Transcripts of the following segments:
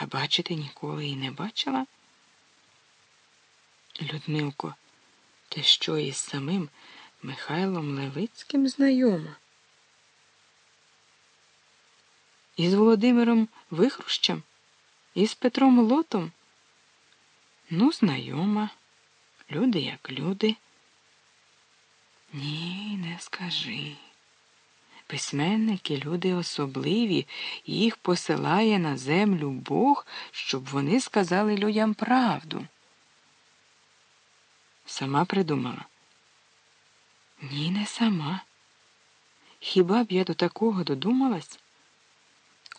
а бачити ніколи і не бачила? Людмилко, ти що із самим Михайлом Левицьким знайома? Із Володимиром Вихрущем? Із Петром Лотом? Ну, знайома. Люди як люди. Ні, не скажи. Письменники люди особливі, їх посилає на землю Бог, щоб вони сказали людям правду. Сама придумала. Ні, не сама. Хіба б я до такого додумалась?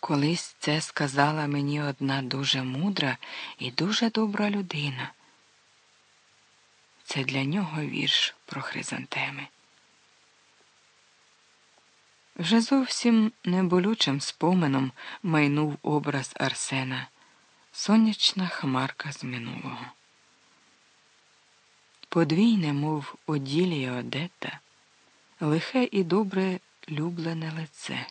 Колись це сказала мені одна дуже мудра і дуже добра людина. Це для нього вірш про хризантеми. Вже зовсім неболючим споменом майнув образ Арсена, сонячна хмарка з минулого. Подвійне, мов оділія Одета, лихе і добре люблене лице.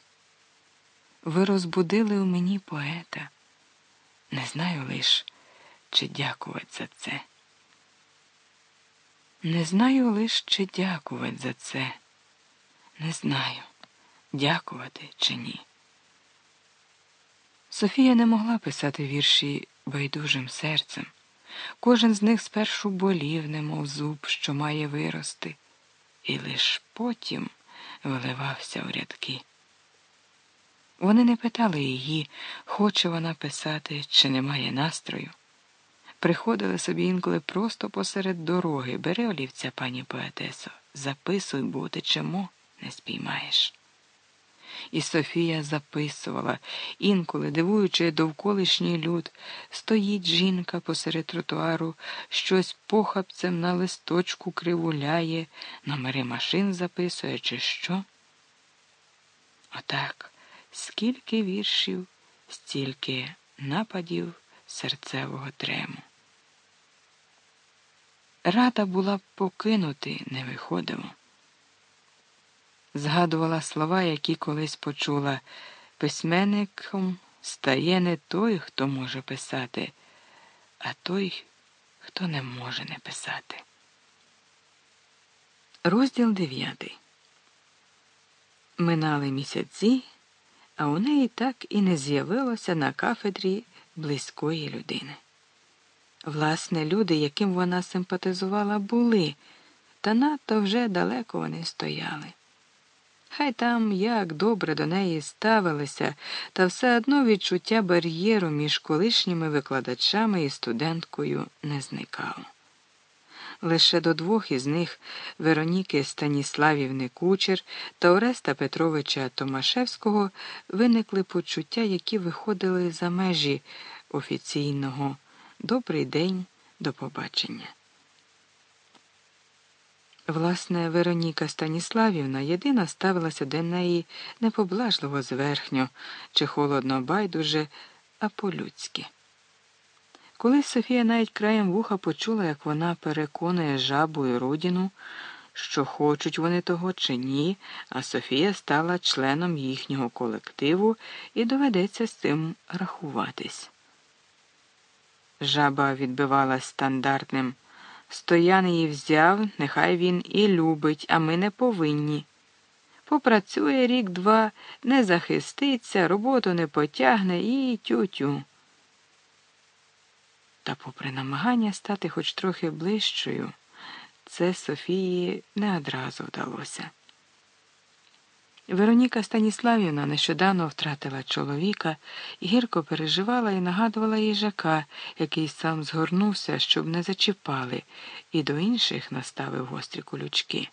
Ви розбудили у мені поета. Не знаю лиш, чи дякувати за це. Не знаю лиш, чи дякувати за це. Не знаю, дякувати чи ні. Софія не могла писати вірші байдужим серцем. Кожен з них спершу болів, немов зуб, що має вирости, і лиш потім виливався у рядки. Вони не питали її, хоче вона писати, чи немає настрою. Приходили собі інколи просто посеред дороги. Бери олівця, пані поетесо, записуй, бо течемо, не спіймаєш. І Софія записувала, інколи, дивуючи довколишній люд, стоїть жінка посеред тротуару, щось похапцем на листочку кривуляє, номери машин записує, чи що. Отак, скільки віршів, стільки нападів серцевого трему. Рада була покинути, не виходило. Згадувала слова, які колись почула. Письменником стає не той, хто може писати, а той, хто не може не писати. Розділ дев'ятий. Минали місяці, а у неї так і не з'явилося на кафедрі близької людини. Власне, люди, яким вона симпатизувала, були, та надто вже далеко вони стояли. Хай там як добре до неї ставилися, та все одно відчуття бар'єру між колишніми викладачами і студенткою не зникало. Лише до двох із них Вероніки Станіславівни Кучер та Ореста Петровича Томашевського виникли почуття, які виходили за межі офіційного. Добрий день, до побачення. Власне, Вероніка Станіславівна єдина ставилася до неї не поблажливо зверхньо чи холодно байдуже, а по-людськи. Колись Софія навіть краєм вуха почула, як вона переконує жабу і родину, що хочуть вони того чи ні, а Софія стала членом їхнього колективу і доведеться з цим рахуватись. Жаба відбивалась стандартним. Стоян її взяв, нехай він і любить, а ми не повинні. Попрацює рік-два, не захиститься, роботу не потягне і тютю. -тю. Та, попри намагання стати хоч трохи ближчою, це Софії не одразу вдалося. Вероніка Станіславівна нещодавно втратила чоловіка гірко переживала і нагадувала їжака, який сам згорнувся, щоб не зачіпали, і до інших наставив гострі колючки.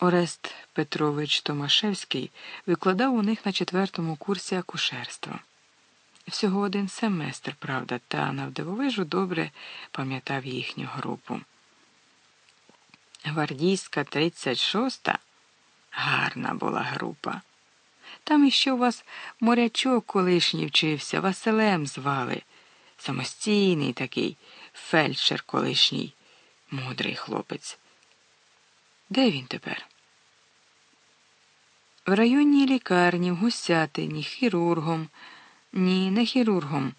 Орест Петрович Томашевський викладав у них на четвертому курсі акушерства. Всього один семестр, правда, та навдивовижу добре пам'ятав їхню групу. Гвардійська 36-та гарна була група. Там іще у вас морячок колишній вчився, Василем звали. Самостійний такий фельдшер колишній, мудрий хлопець. Де він тепер? В районній лікарні, в Гусятині, хірургом. Ні, не хірургом,